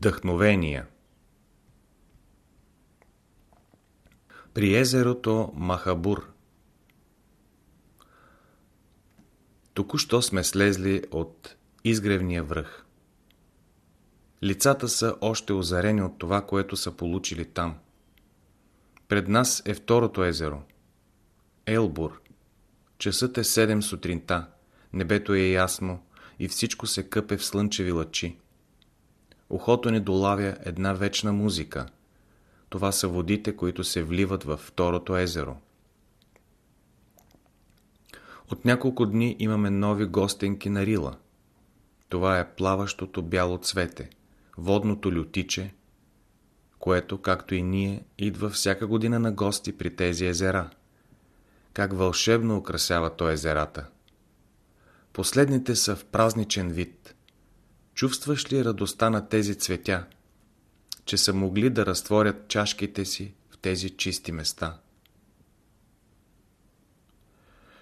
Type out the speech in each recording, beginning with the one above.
Вдъхновения При езерото Махабур Току-що сме слезли от изгревния връх. Лицата са още озарени от това, което са получили там. Пред нас е второто езеро. Елбур. Часът е 7 сутринта. Небето е ясно и всичко се къпе в слънчеви лъчи. Ухото ни долавя една вечна музика. Това са водите, които се вливат във второто езеро. От няколко дни имаме нови гостенки на Рила. Това е плаващото бяло цвете, водното лютиче, което, както и ние, идва всяка година на гости при тези езера. Как вълшебно украсява то езерата. Последните са в празничен вид. Чувстваш ли радостта на тези цветя, че са могли да разтворят чашките си в тези чисти места?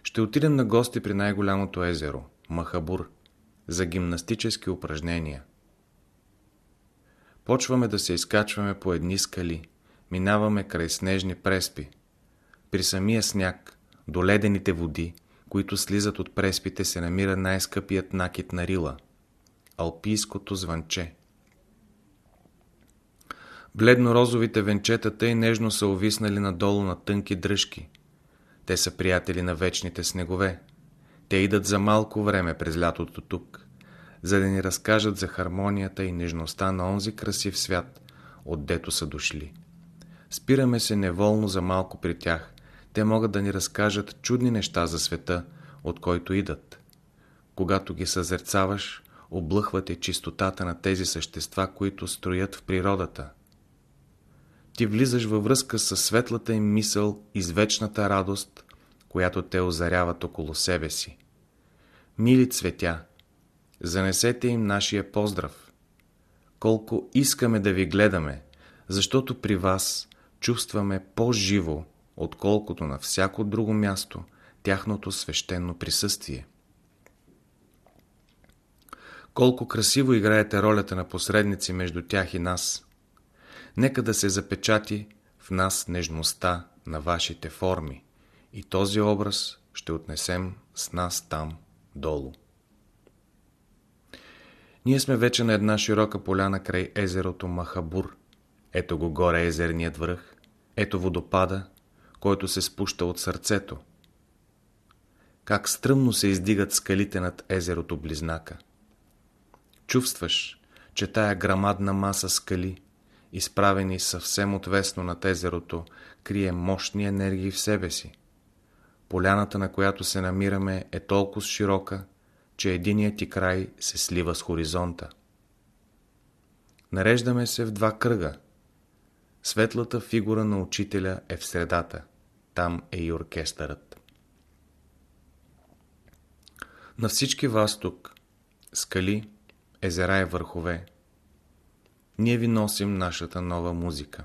Ще отидем на гости при най-голямото езеро – Махабур, за гимнастически упражнения. Почваме да се изкачваме по едни скали, минаваме край снежни преспи. При самия сняг, до ледените води, които слизат от преспите, се намира най-скъпият накит на Рила – алпийското звънче. Бледно-розовите венчета тъй нежно са увиснали надолу на тънки дръжки. Те са приятели на вечните снегове. Те идат за малко време през лятото тук, за да ни разкажат за хармонията и нежността на онзи красив свят, отдето са дошли. Спираме се неволно за малко при тях. Те могат да ни разкажат чудни неща за света, от който идат. Когато ги съзерцаваш, облъхвате чистотата на тези същества, които строят в природата. Ти влизаш във връзка с светлата им мисъл и с вечната радост, която те озаряват около себе си. Мили цветя, занесете им нашия поздрав. Колко искаме да ви гледаме, защото при вас чувстваме по-живо, отколкото на всяко друго място, тяхното свещено присъствие. Колко красиво играете ролята на посредници между тях и нас. Нека да се запечати в нас нежността на вашите форми и този образ ще отнесем с нас там, долу. Ние сме вече на една широка поляна край езерото Махабур. Ето го горе езерният връх. Ето водопада, който се спуща от сърцето. Как стръмно се издигат скалите над езерото Близнака. Чувстваш, че тая грамадна маса скали, изправени съвсем отвесно над езерото, крие мощни енергии в себе си. Поляната, на която се намираме, е толкова широка, че единият ти край се слива с хоризонта. Нареждаме се в два кръга. Светлата фигура на учителя е в средата. Там е и оркестърът. На всички вас тук, скали, езера и върхове, ние ви носим нашата нова музика.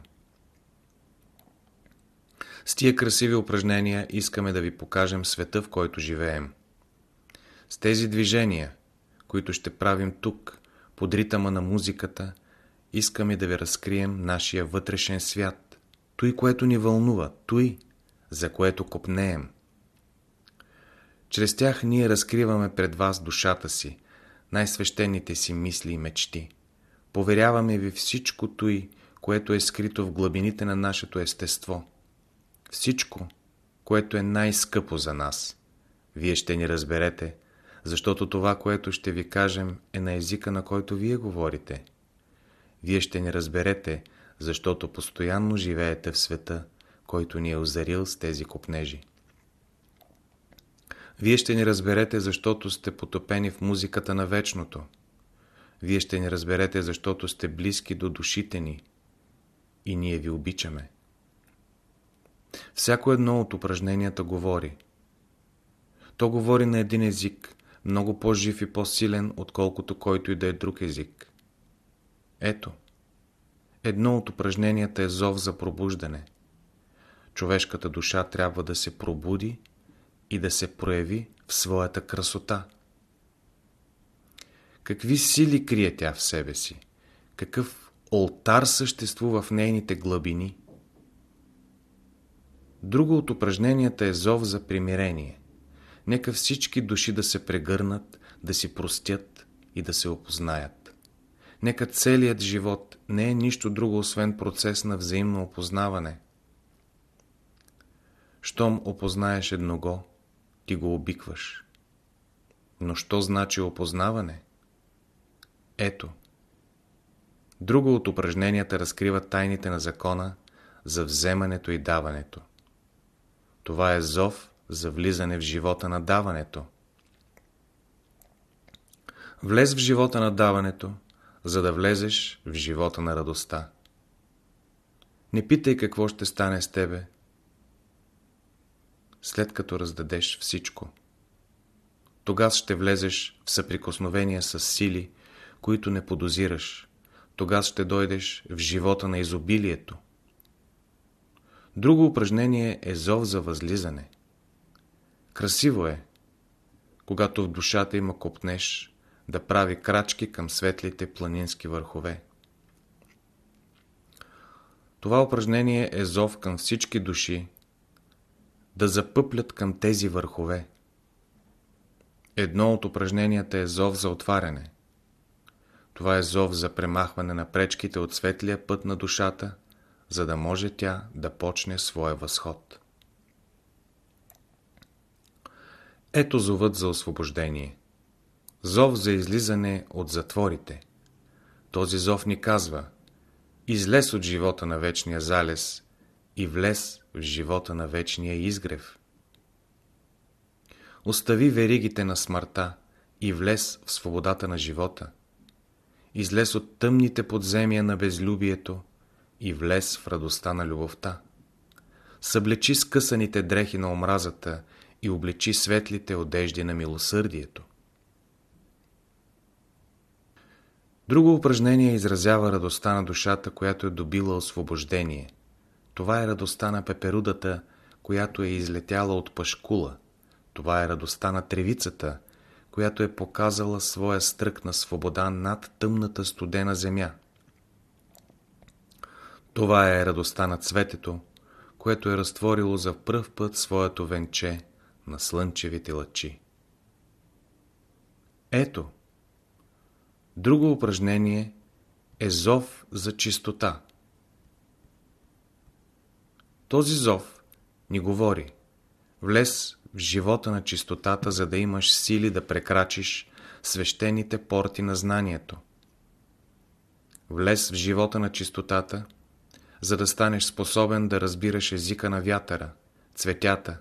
С тия красиви упражнения искаме да ви покажем света, в който живеем. С тези движения, които ще правим тук, под ритъма на музиката, искаме да ви разкрием нашия вътрешен свят, той, което ни вълнува, той, за което копнеем. Чрез тях ние разкриваме пред вас душата си, най-свещените си мисли и мечти. Поверяваме ви всичко той, което е скрито в глъбините на нашето естество. Всичко, което е най-скъпо за нас. Вие ще ни разберете, защото това, което ще ви кажем, е на езика, на който вие говорите. Вие ще ни разберете, защото постоянно живеете в света, който ни е озарил с тези копнежи. Вие ще ни разберете, защото сте потопени в музиката на вечното. Вие ще ни разберете, защото сте близки до душите ни и ние ви обичаме. Всяко едно от упражненията говори. То говори на един език, много по-жив и по-силен, отколкото който и да е друг език. Ето, едно от упражненията е зов за пробуждане. Човешката душа трябва да се пробуди и да се прояви в своята красота. Какви сили крие тя в себе си? какъв олтар съществува в нейните глъбини. Друго от упражненията е зов за примирение. Нека всички души да се прегърнат, да си простят и да се опознаят. Нека целият живот не е нищо друго, освен процес на взаимно опознаване. Щом опознаеш едного, ти го обикваш. Но що значи опознаване? Ето. Друго от упражненията разкрива тайните на закона за вземането и даването. Това е зов за влизане в живота на даването. Влез в живота на даването, за да влезеш в живота на радостта. Не питай какво ще стане с тебе, след като раздадеш всичко. Тогава ще влезеш в съприкосновение с сили, които не подозираш. Тогава ще дойдеш в живота на изобилието. Друго упражнение е зов за възлизане. Красиво е, когато в душата има копнеш, да прави крачки към светлите планински върхове. Това упражнение е зов към всички души, да запъплят към тези върхове. Едно от упражненията е зов за отваряне. Това е зов за премахване на пречките от светлия път на душата, за да може тя да почне своя възход. Ето зовът за освобождение. Зов за излизане от затворите. Този зов ни казва Излез от живота на вечния залез и влез в живота на вечния изгрев. Остави веригите на смъртта и влез в свободата на живота. Излез от тъмните подземия на безлюбието и влез в радостта на любовта. Съблечи скъсаните дрехи на омразата и облечи светлите одежди на милосърдието. Друго упражнение изразява радостта на душата, която е добила освобождение. Това е радостта на пеперудата, която е излетяла от пашкула. Това е радостта на тревицата, която е показала своя стрък на свобода над тъмната студена земя. Това е радостта на цветето, което е разтворило за пръв път своето венче на слънчевите лъчи. Ето, друго упражнение е зов за чистота. Този зов ни говори. Влез в живота на чистотата, за да имаш сили да прекрачиш свещените порти на знанието. Влез в живота на чистотата, за да станеш способен да разбираш езика на вятъра, цветята,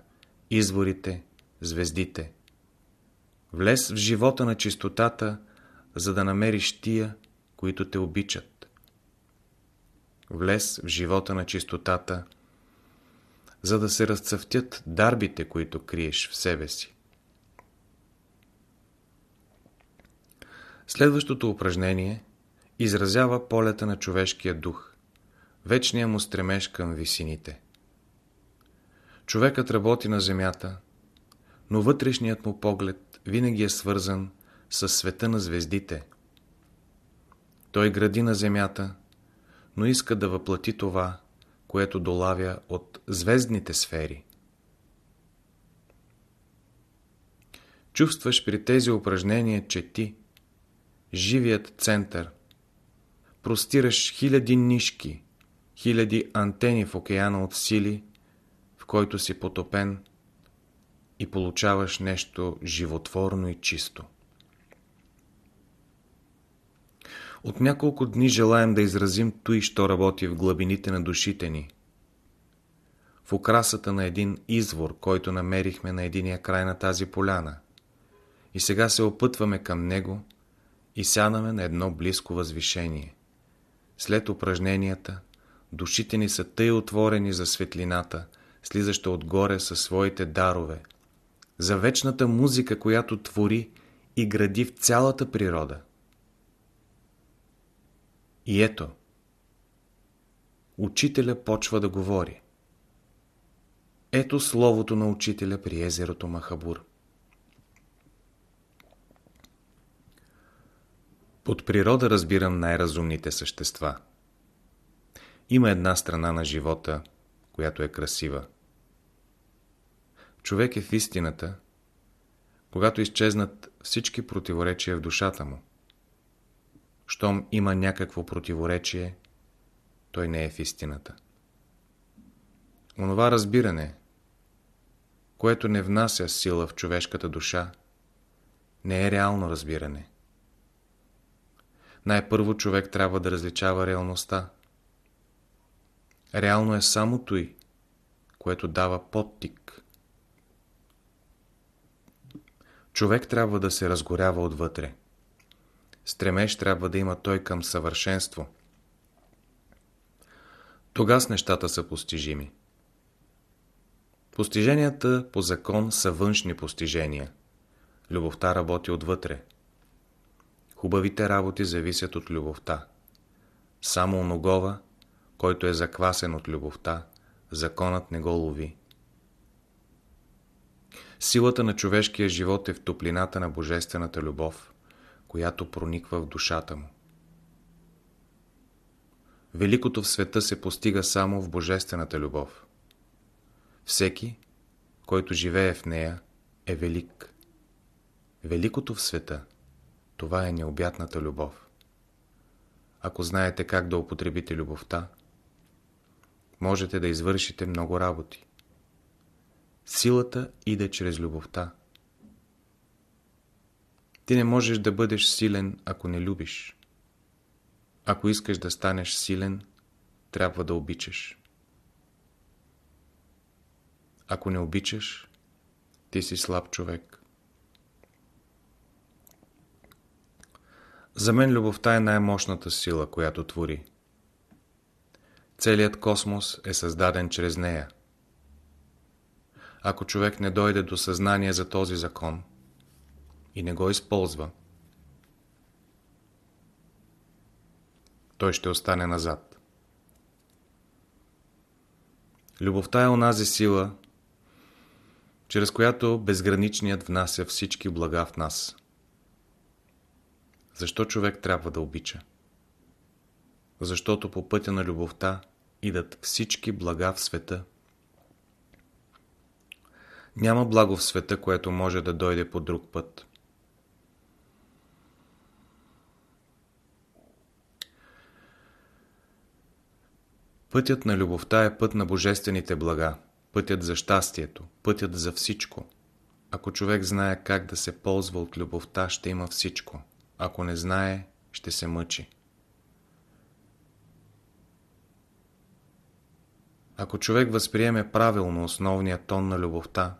изворите, звездите. Влез в живота на чистотата, за да намериш тия, които те обичат. Влез в живота на чистотата, за да се разцъфтят дарбите, които криеш в себе си. Следващото упражнение изразява полета на човешкия дух, вечния му стремеж към висините. Човекът работи на земята, но вътрешният му поглед винаги е свързан с света на звездите. Той гради на земята, но иска да въплати това, което долавя от звездните сфери. Чувстваш при тези упражнения, че ти, живият център, простираш хиляди нишки, хиляди антени в океана от сили, в който си потопен и получаваш нещо животворно и чисто. От няколко дни желаем да изразим той, що работи в глъбините на душите ни. В украсата на един извор, който намерихме на единия край на тази поляна. И сега се опътваме към него и сядаме на едно близко възвишение. След упражненията, душите ни са тъй отворени за светлината, слизаща отгоре със своите дарове, за вечната музика, която твори и гради в цялата природа. И ето, учителя почва да говори. Ето словото на учителя при езерото Махабур. Под природа разбирам най-разумните същества. Има една страна на живота, която е красива. Човек е в истината, когато изчезнат всички противоречия в душата му. Щом има някакво противоречие, той не е в истината. Онова разбиране, което не внася сила в човешката душа, не е реално разбиране. Най-първо човек трябва да различава реалността. Реално е само той, което дава подтик. Човек трябва да се разгорява отвътре. Стремеж трябва да има той към съвършенство. Тогас нещата са постижими. Постиженията по закон са външни постижения. Любовта работи отвътре. Хубавите работи зависят от любовта. Само оногова, който е заквасен от любовта, законът не го лови. Силата на човешкия живот е в топлината на божествената любов, която прониква в душата му. Великото в света се постига само в божествената любов. Всеки, който живее в нея, е велик. Великото в света, това е необятната любов. Ако знаете как да употребите любовта, можете да извършите много работи. Силата иде чрез любовта. Ти не можеш да бъдеш силен, ако не любиш. Ако искаш да станеш силен, трябва да обичаш. Ако не обичаш, ти си слаб човек. За мен любовта е най-мощната сила, която твори. Целият космос е създаден чрез нея. Ако човек не дойде до съзнание за този закон и не го използва, той ще остане назад. Любовта е онази сила, чрез която безграничният внася всички блага в нас. Защо човек трябва да обича? Защото по пътя на любовта идат всички блага в света. Няма благо в света, което може да дойде по друг път. Пътят на любовта е път на божествените блага, пътят за щастието, пътят за всичко. Ако човек знае как да се ползва от любовта, ще има всичко. Ако не знае, ще се мъчи. Ако човек възприеме правилно основния тон на любовта,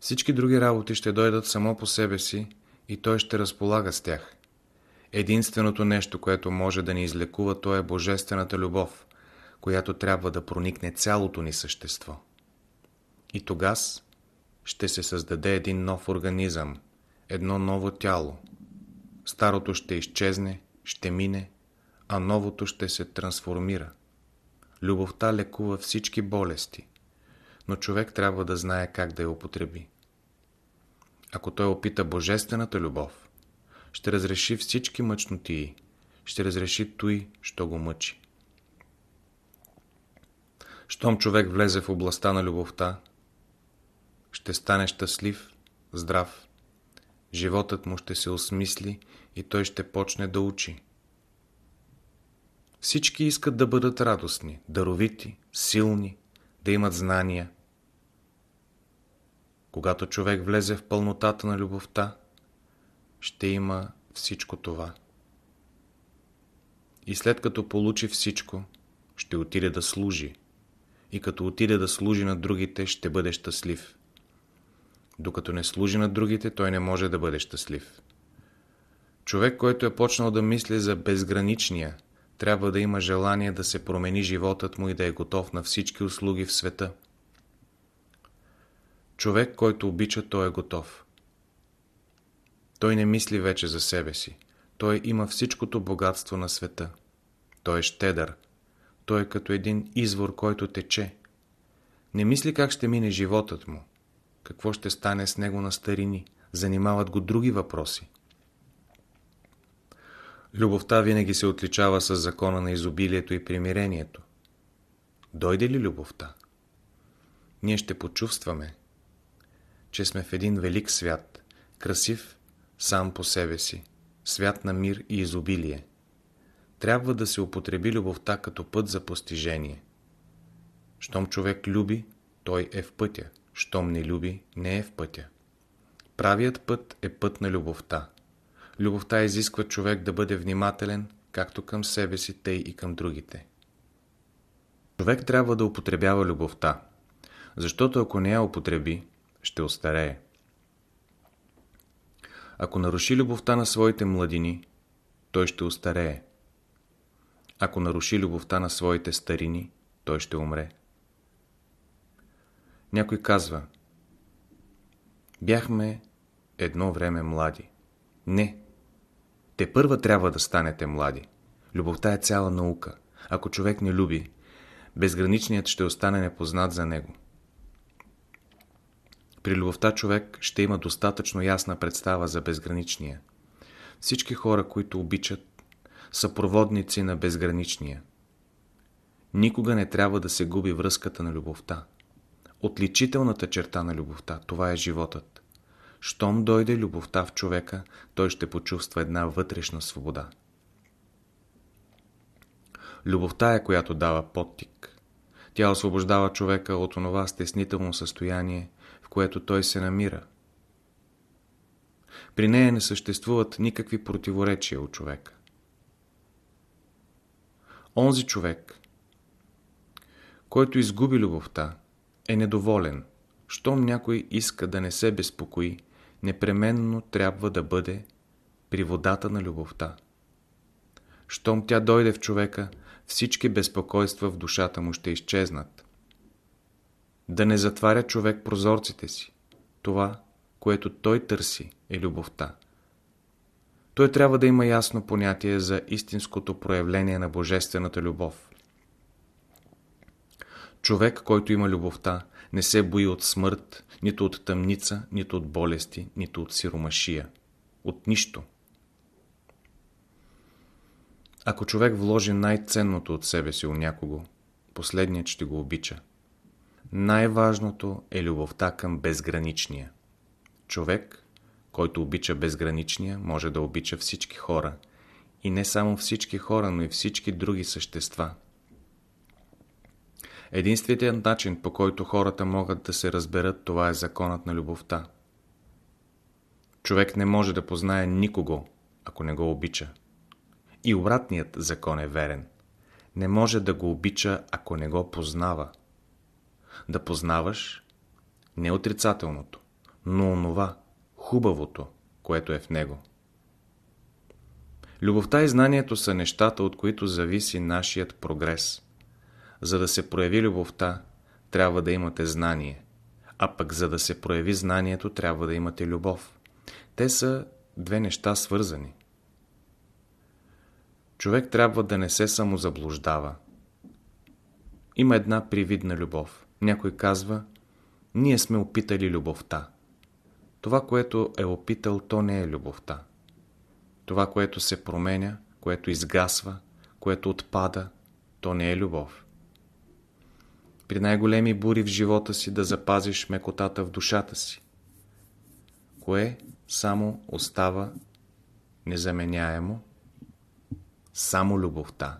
всички други работи ще дойдат само по себе си и той ще разполага с тях. Единственото нещо, което може да ни излекува, то е Божествената любов, която трябва да проникне цялото ни същество. И тогас ще се създаде един нов организъм, едно ново тяло. Старото ще изчезне, ще мине, а новото ще се трансформира. Любовта лекува всички болести, но човек трябва да знае как да я употреби. Ако той опита божествената любов, ще разреши всички мъчнотии, ще разреши той, що го мъчи. Щом човек влезе в областта на любовта, ще стане щастлив, здрав. Животът му ще се осмисли и той ще почне да учи. Всички искат да бъдат радостни, даровити, силни, да имат знания. Когато човек влезе в пълнотата на любовта, ще има всичко това. И след като получи всичко, ще отиде да служи. И като отиде да служи на другите, ще бъде щастлив. Докато не служи на другите, той не може да бъде щастлив. Човек, който е почнал да мисли за безграничния, трябва да има желание да се промени животът му и да е готов на всички услуги в света. Човек, който обича, той е готов. Той не мисли вече за себе си. Той има всичкото богатство на света. Той е щедър. Той е като един извор, който тече. Не мисли как ще мине животът му. Какво ще стане с него на старини. Занимават го други въпроси. Любовта винаги се отличава с закона на изобилието и примирението. Дойде ли любовта? Ние ще почувстваме, че сме в един велик свят, красив сам по себе си, свят на мир и изобилие. Трябва да се употреби любовта като път за постижение. Щом човек люби, той е в пътя. Щом не люби, не е в пътя. Правият път е път на любовта. Любовта изисква човек да бъде внимателен както към себе си, тъй и към другите. Човек трябва да употребява любовта, защото ако не я употреби, ще остарее. Ако наруши любовта на своите младини, той ще остарее. Ако наруши любовта на своите старини, той ще умре. Някой казва Бяхме едно време млади. Не. Те първа трябва да станете млади. Любовта е цяла наука. Ако човек не люби, безграничният ще остане непознат за него. При любовта човек ще има достатъчно ясна представа за безграничния. Всички хора, които обичат, са проводници на безграничния. Никога не трябва да се губи връзката на любовта. Отличителната черта на любовта, това е животът. Щом дойде любовта в човека, той ще почувства една вътрешна свобода. Любовта е, която дава подтик. Тя освобождава човека от онова стеснително състояние, което той се намира. При нея не съществуват никакви противоречия от човека. Онзи човек, който изгуби любовта, е недоволен. Щом някой иска да не се безпокои, непременно трябва да бъде при водата на любовта. Щом тя дойде в човека, всички безпокойства в душата му ще изчезнат. Да не затваря човек прозорците си. Това, което той търси, е любовта. Той трябва да има ясно понятие за истинското проявление на божествената любов. Човек, който има любовта, не се бои от смърт, нито от тъмница, нито от болести, нито от сиромашия. От нищо. Ако човек вложи най-ценното от себе си у някого, последният ще го обича. Най-важното е любовта към безграничния. Човек, който обича безграничния, може да обича всички хора. И не само всички хора, но и всички други същества – Единственият начин, по който хората могат да се разберат, това е законът на любовта. Човек не може да познае никого, ако не го обича. И обратният закон е верен. Не може да го обича, ако не го познава. Да познаваш не отрицателното, но онова, хубавото, което е в него. Любовта и знанието са нещата, от които зависи нашият прогрес – за да се прояви любовта, трябва да имате знание. А пък за да се прояви знанието, трябва да имате любов. Те са две неща свързани. Човек трябва да не се самозаблуждава. Има една привидна любов. Някой казва, ние сме опитали любовта. Това, което е опитал, то не е любовта. Това, което се променя, което изгасва, което отпада, то не е любов при най-големи бури в живота си да запазиш мекотата в душата си. Кое само остава незаменяемо? Само любовта.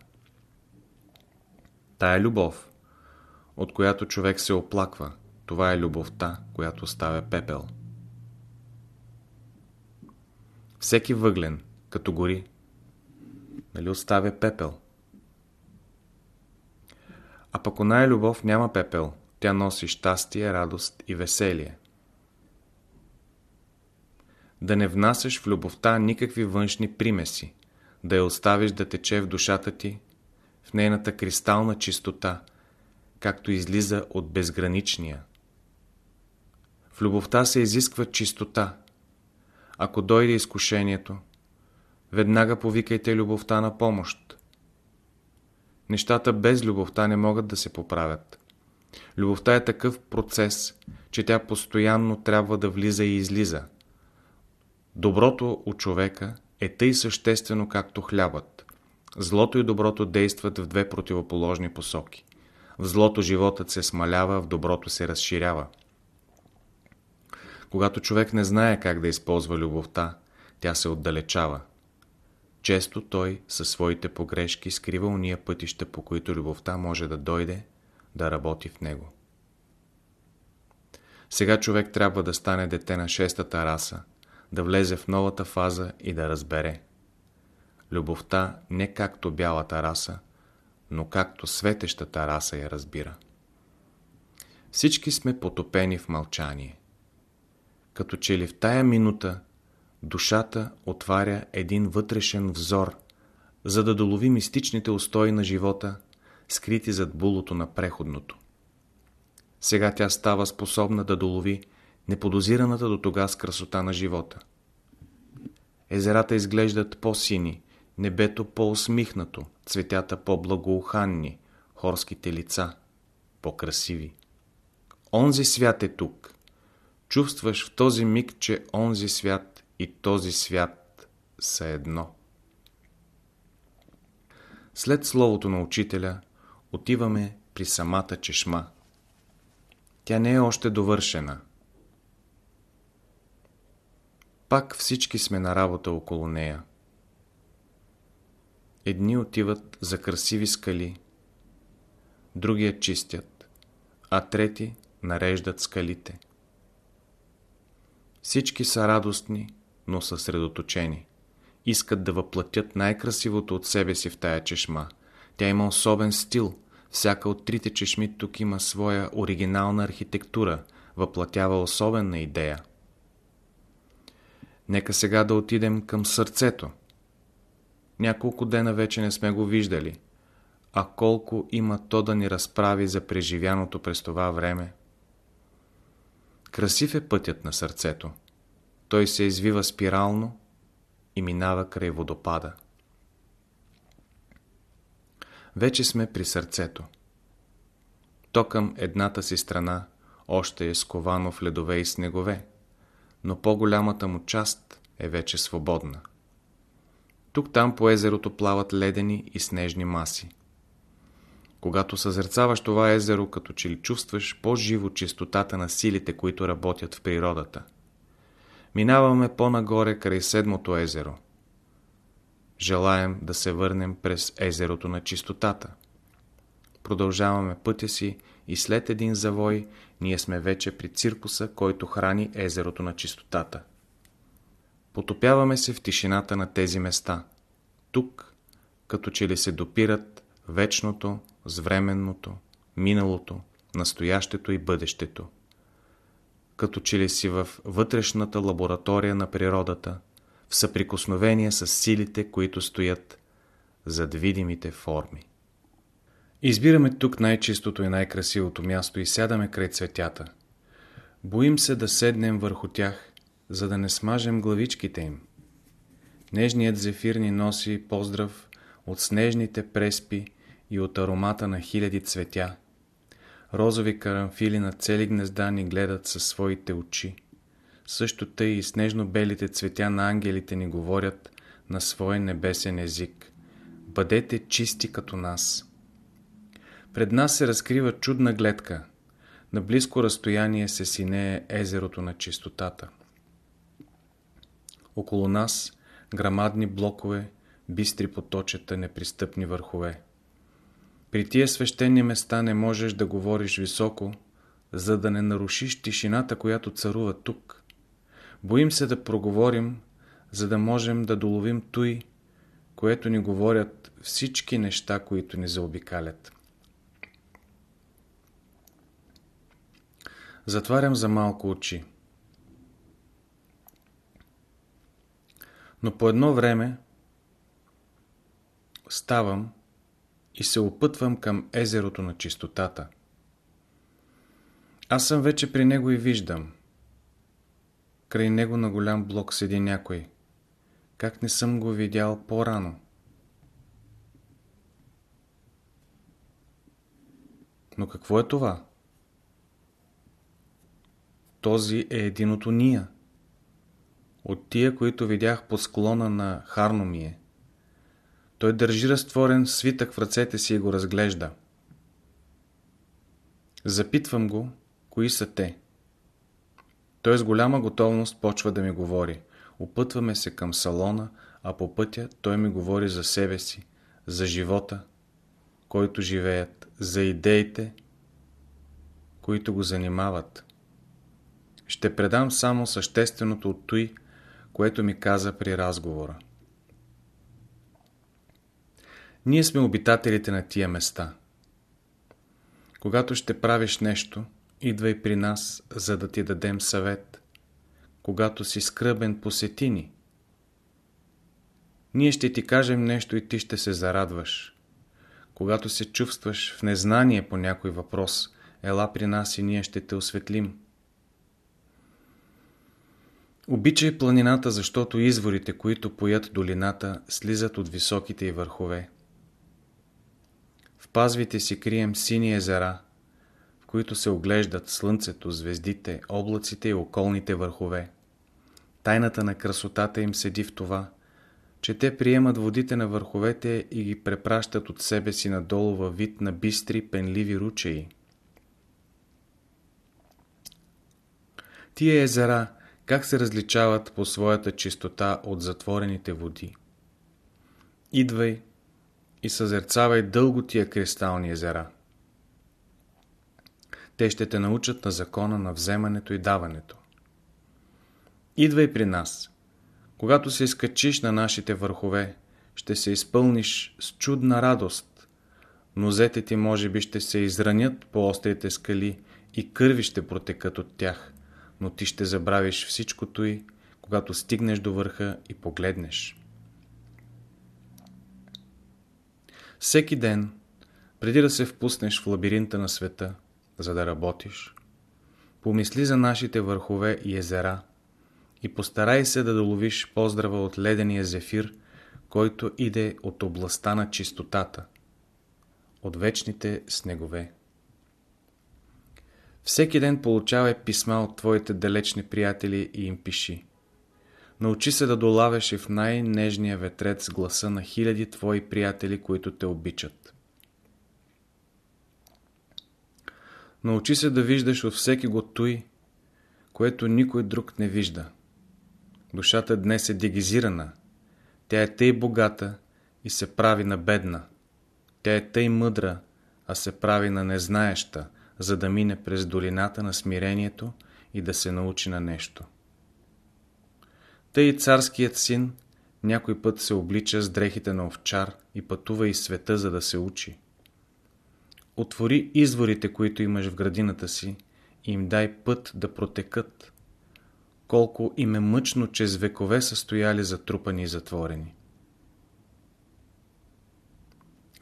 Тая любов, от която човек се оплаква, това е любовта, която оставя пепел. Всеки въглен, като гори, нали оставя пепел? А пък оная любов няма пепел. Тя носи щастие, радост и веселие. Да не внасяш в любовта никакви външни примеси, да я оставиш да тече в душата ти, в нейната кристална чистота, както излиза от безграничния. В любовта се изисква чистота. Ако дойде изкушението, веднага повикайте любовта на помощ. Нещата без любовта не могат да се поправят. Любовта е такъв процес, че тя постоянно трябва да влиза и излиза. Доброто у човека е тъй съществено както хлябът. Злото и доброто действат в две противоположни посоки. В злото животът се смалява, в доброто се разширява. Когато човек не знае как да използва любовта, тя се отдалечава. Често той със своите погрешки скрива уния пътища, по които любовта може да дойде, да работи в него. Сега човек трябва да стане дете на шестата раса, да влезе в новата фаза и да разбере. Любовта не както бялата раса, но както светещата раса я разбира. Всички сме потопени в мълчание. Като че ли в тая минута душата отваря един вътрешен взор, за да долови мистичните устои на живота, скрити зад булото на преходното. Сега тя става способна да долови неподозираната до тогас красота на живота. Езерата изглеждат по-сини, небето по-усмихнато, цветята по-благоуханни, хорските лица по-красиви. Онзи свят е тук. Чувстваш в този миг, че онзи свят и този свят са едно. След словото на учителя отиваме при самата чешма. Тя не е още довършена. Пак всички сме на работа около нея. Едни отиват за красиви скали, други я чистят, а трети нареждат скалите. Всички са радостни, но съсредоточени. Искат да въплатят най-красивото от себе си в тая чешма. Тя има особен стил. Всяка от трите чешми тук има своя оригинална архитектура, въплатява особена идея. Нека сега да отидем към сърцето. Няколко дена вече не сме го виждали. А колко има то да ни разправи за преживяното през това време? Красив е пътят на сърцето. Той се извива спирално и минава край водопада. Вече сме при сърцето. То към едната си страна още е сковано в ледове и снегове, но по-голямата му част е вече свободна. Тук-там по езерото плават ледени и снежни маси. Когато съзерцаваш това езеро, като че ли чувстваш по-живо чистотата на силите, които работят в природата. Минаваме по-нагоре край седмото езеро. Желаем да се върнем през езерото на чистотата. Продължаваме пътя си и след един завой ние сме вече при циркуса, който храни езерото на чистотата. Потопяваме се в тишината на тези места. Тук, като че ли се допират вечното с временното, миналото, настоящето и бъдещето. Като че ли си в вътрешната лаборатория на природата, в съприкосновение с силите, които стоят зад видимите форми. Избираме тук най-чистото и най-красивото място и сядаме край цветята. Боим се да седнем върху тях, за да не смажем главичките им. Нежният зефир ни носи поздрав от снежните преспи и от аромата на хиляди цветя. Розови карамфили на цели гнезда ни гледат със своите очи. Също тъй и снежно-белите цветя на ангелите ни говорят на свой небесен език. Бъдете чисти като нас. Пред нас се разкрива чудна гледка. На близко разстояние се синее езерото на чистотата. Около нас грамадни блокове, бистри поточета, непристъпни върхове. При тия свещени места не можеш да говориш високо, за да не нарушиш тишината, която царува тук. Боим се да проговорим, за да можем да доловим той, което ни говорят всички неща, които ни заобикалят. Затварям за малко очи. Но по едно време ставам и се опътвам към езерото на чистотата. Аз съм вече при него и виждам. Край него на голям блок седи някой. Как не съм го видял по-рано? Но какво е това? Този е един от уния. От тия, които видях по склона на Харномие. Той държи разтворен свитък в ръцете си и го разглежда. Запитвам го, кои са те. Той с голяма готовност почва да ми говори. Опътваме се към салона, а по пътя той ми говори за себе си, за живота, който живеят, за идеите, които го занимават. Ще предам само същественото от той, което ми каза при разговора. Ние сме обитателите на тия места. Когато ще правиш нещо, идвай при нас, за да ти дадем съвет. Когато си скръбен, посети ни. Ние ще ти кажем нещо и ти ще се зарадваш. Когато се чувстваш в незнание по някой въпрос, ела при нас и ние ще те осветлим. Обичай планината, защото изворите, които поят долината, слизат от високите й върхове. В пазвите си крием сини езера, в които се оглеждат слънцето, звездите, облаците и околните върхове. Тайната на красотата им седи в това, че те приемат водите на върховете и ги препращат от себе си надолу във вид на бистри, пенливи ручеи. Тия езера как се различават по своята чистота от затворените води? Идвай и съзерцавай дълго тия кристални езера. Те ще те научат на закона на вземането и даването. Идвай при нас. Когато се изкачиш на нашите върхове, ще се изпълниш с чудна радост. Нозете ти може би ще се изранят по острите скали и кърви ще протекат от тях, но ти ще забравиш всичкото и, когато стигнеш до върха и погледнеш. Всеки ден, преди да се впуснеш в лабиринта на света, за да работиш, помисли за нашите върхове и езера и постарай се да доловиш поздрава от ледения зефир, който иде от областта на чистотата, от вечните снегове. Всеки ден получавай писма от твоите далечни приятели и им пиши. Научи се да долавяш и в най-нежния ветрец гласа на хиляди твои приятели, които те обичат. Научи се да виждаш от всеки го той, което никой друг не вижда. Душата днес е дегизирана. Тя е тъй богата и се прави на бедна. Тя е тъй мъдра, а се прави на незнаеща, за да мине през долината на смирението и да се научи на нещо. Тъй царският син някой път се облича с дрехите на овчар и пътува из света, за да се учи. Отвори изворите, които имаш в градината си и им дай път да протекат. Колко им е мъчно, че с векове са стояли затрупани и затворени.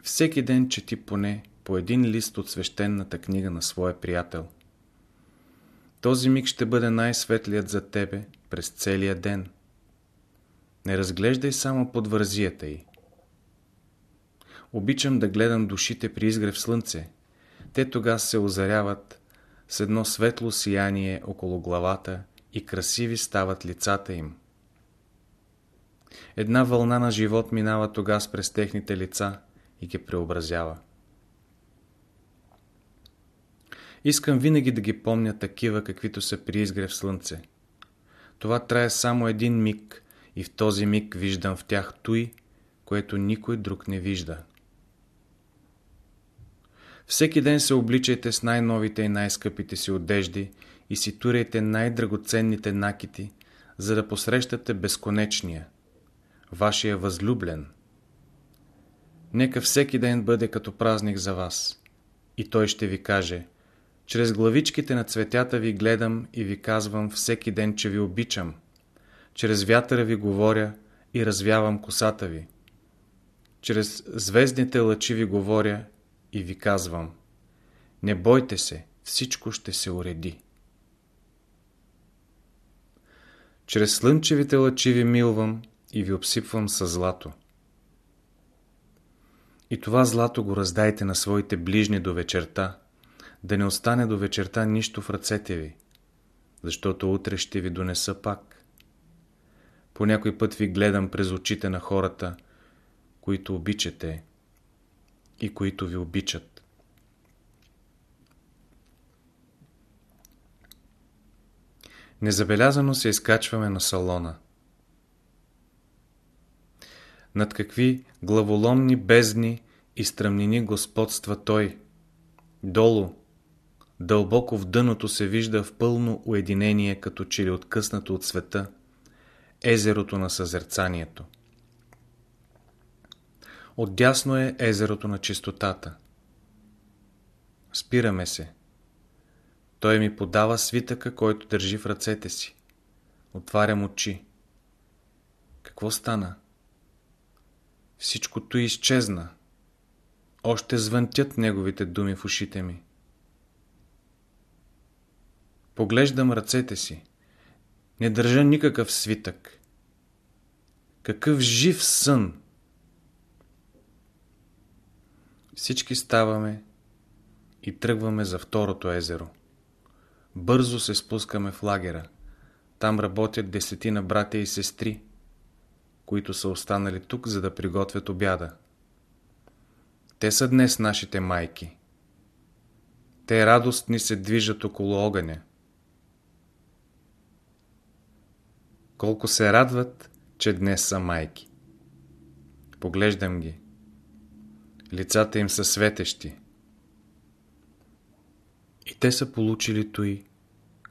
Всеки ден чети поне по един лист от свещената книга на своя приятел. Този миг ще бъде най-светлият за тебе през целия ден. Не разглеждай само подвързията й. Обичам да гледам душите при изгрев слънце. Те тогава се озаряват с едно светло сияние около главата и красиви стават лицата им. Една вълна на живот минава тогас през техните лица и ги преобразява. Искам винаги да ги помня такива, каквито са при изгрев слънце. Това трае само един миг и в този миг виждам в тях той, което никой друг не вижда. Всеки ден се обличайте с най-новите и най-скъпите си одежди и си турайте най-драгоценните накити, за да посрещате безконечния, вашия възлюблен. Нека всеки ден бъде като празник за вас и той ще ви каже Чрез главичките на цветята ви гледам и ви казвам всеки ден, че ви обичам. Чрез вятъра ви говоря и развявам косата ви. Чрез звездните лъчи ви говоря и ви казвам Не бойте се, всичко ще се уреди. Чрез слънчевите лъчи ви милвам и ви обсипвам със злато. И това злато го раздайте на своите ближни до вечерта, да не остане до вечерта нищо в ръцете ви, защото утре ще ви донеса пак. По някой път ви гледам през очите на хората, които обичате и които ви обичат. Незабелязано се изкачваме на салона. Над какви главоломни бездни и стръмнини господства той. Долу, дълбоко в дъното се вижда в пълно уединение, като че ли откъснато от света, езерото на съзерцанието. Отдясно е езерото на чистотата. Спираме се. Той ми подава свитъка, който държи в ръцете си. Отварям очи. Какво стана? Всичкото изчезна. Още звънтят неговите думи в ушите ми. Поглеждам ръцете си. Не държа никакъв свитък. Какъв жив сън! Всички ставаме и тръгваме за второто езеро. Бързо се спускаме в лагера. Там работят десетина братя и сестри, които са останали тук, за да приготвят обяда. Те са днес нашите майки. Те радостни се движат около огъня. Колко се радват, че днес са майки. Поглеждам ги. Лицата им са светещи. И те са получили той,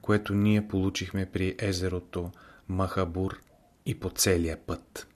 което ние получихме при езерото Махабур и по целия път.